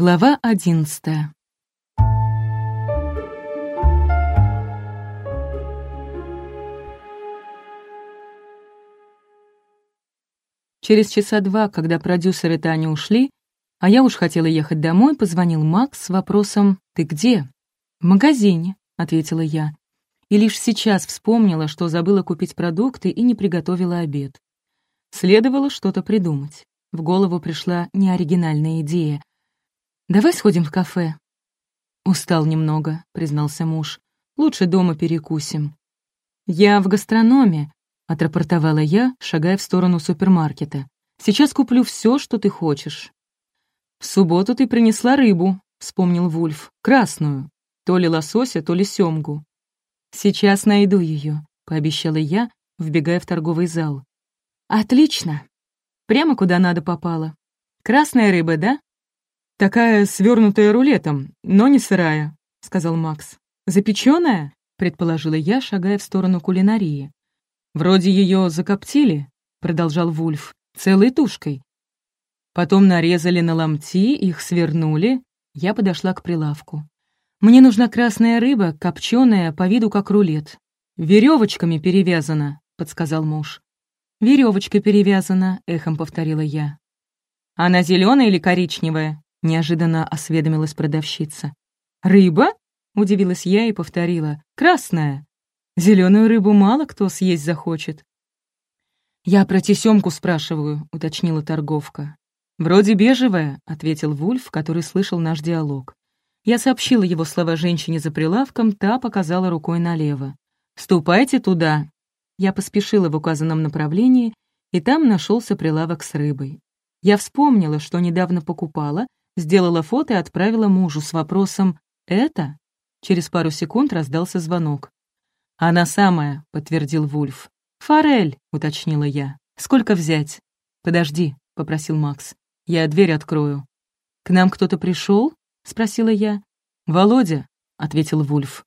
Глава одиннадцатая. Через часа два, когда продюсеры Таня ушли, а я уж хотела ехать домой, позвонил Макс с вопросом «Ты где?» «В магазине», — ответила я. И лишь сейчас вспомнила, что забыла купить продукты и не приготовила обед. Следовало что-то придумать. В голову пришла неоригинальная идея. «Давай сходим в кафе». «Устал немного», — признался муж. «Лучше дома перекусим». «Я в гастрономе», — отрапортовала я, шагая в сторону супермаркета. «Сейчас куплю все, что ты хочешь». «В субботу ты принесла рыбу», — вспомнил Вульф. «Красную. То ли лосося, то ли семгу». «Сейчас найду ее», — пообещала я, вбегая в торговый зал. «Отлично. Прямо куда надо попала. Красная рыба, да?» «Такая свернутая рулетом, но не сырая», — сказал Макс. «Запечённая?» — предположила я, шагая в сторону кулинарии. «Вроде ее закоптили», — продолжал Вульф, — «целой тушкой. Потом нарезали на ломти, их свернули. Я подошла к прилавку. «Мне нужна красная рыба, копченая, по виду как рулет. Веревочками перевязана», — подсказал муж. Веревочкой перевязана», — эхом повторила я. «Она зеленая или коричневая?» — неожиданно осведомилась продавщица. «Рыба?» — удивилась я и повторила. «Красная. Зеленую рыбу мало кто съесть захочет». «Я про тесемку спрашиваю», — уточнила торговка. «Вроде бежевая», — ответил Вульф, который слышал наш диалог. Я сообщила его слова женщине за прилавком, та показала рукой налево. «Ступайте туда». Я поспешила в указанном направлении, и там нашелся прилавок с рыбой. Я вспомнила, что недавно покупала, сделала фото и отправила мужу с вопросом «Это?». Через пару секунд раздался звонок. «Она самая», — подтвердил Вульф. «Форель», — уточнила я. «Сколько взять?» «Подожди», — попросил Макс. «Я дверь открою». «К нам кто-то пришел? спросила я. «Володя», — ответил Вульф.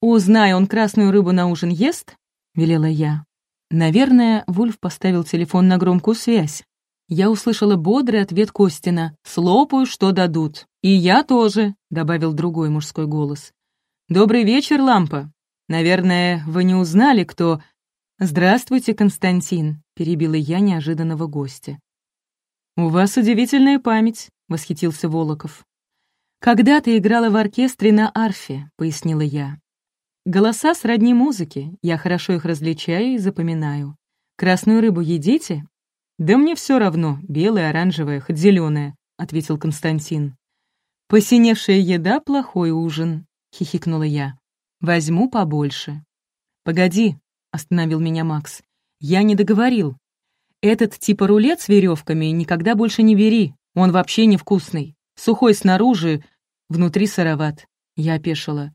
«Узнай, он красную рыбу на ужин ест?» — велела я. Наверное, Вульф поставил телефон на громкую связь, я услышала бодрый ответ Костина «Слопаю, что дадут». «И я тоже», — добавил другой мужской голос. «Добрый вечер, Лампа. Наверное, вы не узнали, кто...» «Здравствуйте, Константин», — перебила я неожиданного гостя. «У вас удивительная память», — восхитился Волоков. «Когда-то играла в оркестре на арфе», — пояснила я. «Голоса сродни музыке, я хорошо их различаю и запоминаю. Красную рыбу едите?» «Да мне все равно, белая, оранжевая, хоть зеленая», — ответил Константин. «Посиневшая еда — плохой ужин», — хихикнула я. «Возьму побольше». «Погоди», — остановил меня Макс. «Я не договорил. Этот типа рулет с веревками никогда больше не бери, он вообще невкусный. Сухой снаружи, внутри сыроват». Я опешила.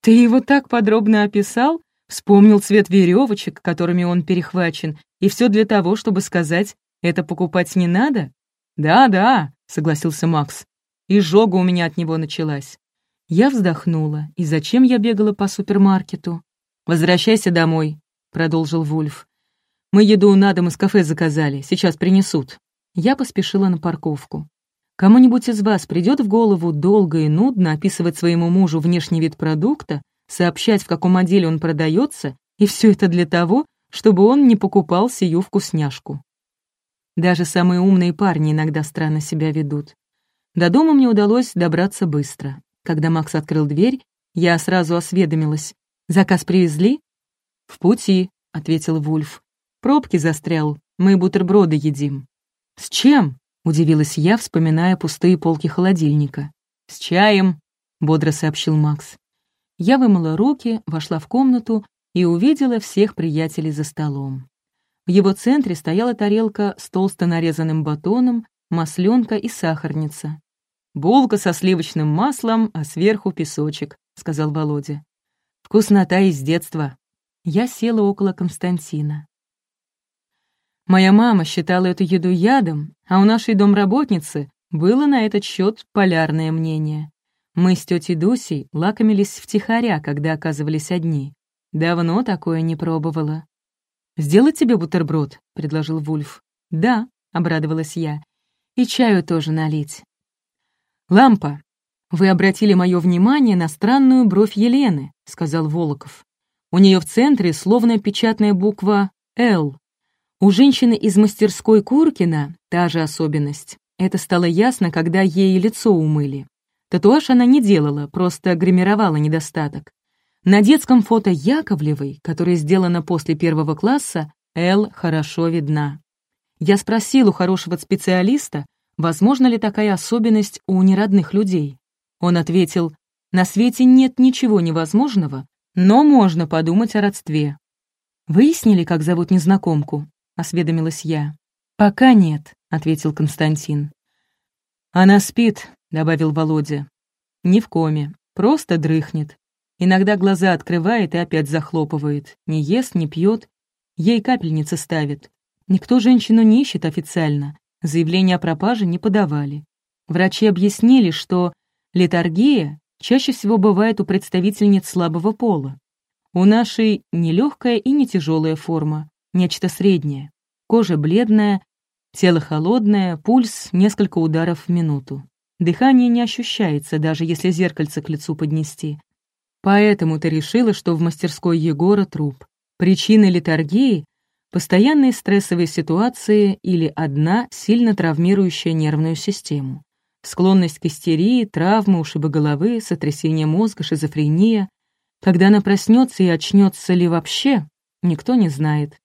«Ты его так подробно описал? Вспомнил цвет веревочек, которыми он перехвачен, и все для того, чтобы сказать, это покупать не надо? Да-да, согласился Макс. И жога у меня от него началась. Я вздохнула. И зачем я бегала по супермаркету? «Возвращайся домой», — продолжил Вульф. «Мы еду на дом из кафе заказали, сейчас принесут». Я поспешила на парковку. Кому-нибудь из вас придет в голову долго и нудно описывать своему мужу внешний вид продукта, сообщать, в каком отделе он продается, и все это для того, чтобы он не покупал сию вкусняшку. Даже самые умные парни иногда странно себя ведут. До дома мне удалось добраться быстро. Когда Макс открыл дверь, я сразу осведомилась. «Заказ привезли?» «В пути», — ответил Вульф. «Пробки застрял, мы бутерброды едим». «С чем?» — удивилась я, вспоминая пустые полки холодильника. «С чаем», — бодро сообщил Макс. Я вымыла руки, вошла в комнату и увидела всех приятелей за столом. В его центре стояла тарелка с толсто нарезанным батоном, масленка и сахарница. «Булка со сливочным маслом, а сверху песочек», — сказал Володя. «Вкуснота из детства». Я села около Константина. Моя мама считала эту еду ядом, а у нашей домработницы было на этот счет полярное мнение. Мы с тетей Дусей лакомились втихаря, когда оказывались одни. Давно такое не пробовала. «Сделать тебе бутерброд?» — предложил Вульф. «Да», — обрадовалась я. «И чаю тоже налить». «Лампа, вы обратили мое внимание на странную бровь Елены», — сказал Волоков. «У нее в центре словно печатная буква «Л». У женщины из мастерской Куркина та же особенность. Это стало ясно, когда ей лицо умыли. Татуаж она не делала, просто гримировала недостаток. На детском фото Яковлевой, которое сделано после первого класса, Эл хорошо видна. Я спросил у хорошего специалиста, возможно ли такая особенность у неродных людей. Он ответил, на свете нет ничего невозможного, но можно подумать о родстве. «Выяснили, как зовут незнакомку?» — осведомилась я. «Пока нет», — ответил Константин. «Она спит», — добавил Володя. «Не в коме, просто дрыхнет. Иногда глаза открывает и опять захлопывает. Не ест, не пьет. Ей капельницы ставят. Никто женщину не ищет официально. Заявление о пропаже не подавали. Врачи объяснили, что летаргия чаще всего бывает у представительниц слабого пола. У нашей не легкая и не тяжелая форма, нечто среднее. Кожа бледная, тело холодное, пульс несколько ударов в минуту. Дыхание не ощущается, даже если зеркальце к лицу поднести. Поэтому ты решила, что в мастерской Егора труп. Причины литургии — постоянные стрессовые ситуации или одна сильно травмирующая нервную систему. Склонность к истерии, травмы, ушибы головы, сотрясение мозга, шизофрения. Когда она проснется и очнется ли вообще, никто не знает.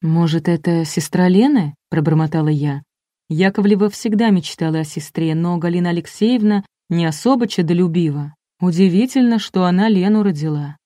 «Может, это сестра Лены?» — пробормотала я. Яковлева всегда мечтала о сестре, но Галина Алексеевна не особо чадолюбива. Удивительно, что она Лену родила.